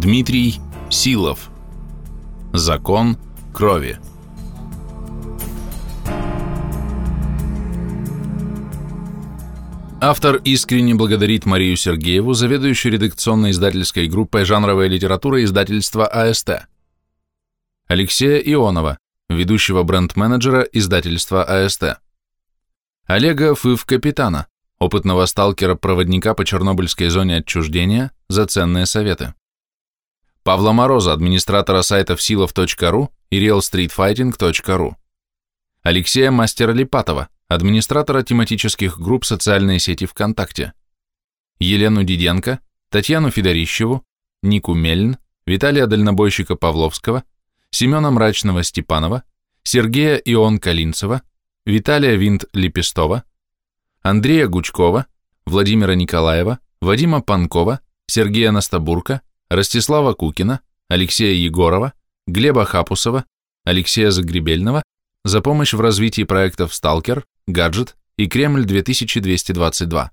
Дмитрий Силов. Закон крови. Автор искренне благодарит Марию Сергееву, заведующую редакционной издательской группой «Жанровая литература» издательства АСТ. Алексея Ионова, ведущего бренд-менеджера издательства АСТ. Олега Фыв-капитана, опытного сталкера-проводника по Чернобыльской зоне отчуждения, за ценные советы. Павла Мороза, администратора сайтов silov.ru и realstreetfighting.ru. Алексея Мастера Липатова, администратора тематических групп социальной сети ВКонтакте. Елену Диденко, Татьяну Федорищеву, Нику Мельн, Виталия Дальнобойщика Павловского, Семена Мрачного Степанова, Сергея Ион Калинцева, Виталия Винт Лепестова, Андрея Гучкова, Владимира Николаева, Вадима Панкова, Сергея Настабурка, Ростислава Кукина, Алексея Егорова, Глеба Хапусова, Алексея Загребельного за помощь в развитии проектов «Сталкер», «Гаджет» и «Кремль-2222».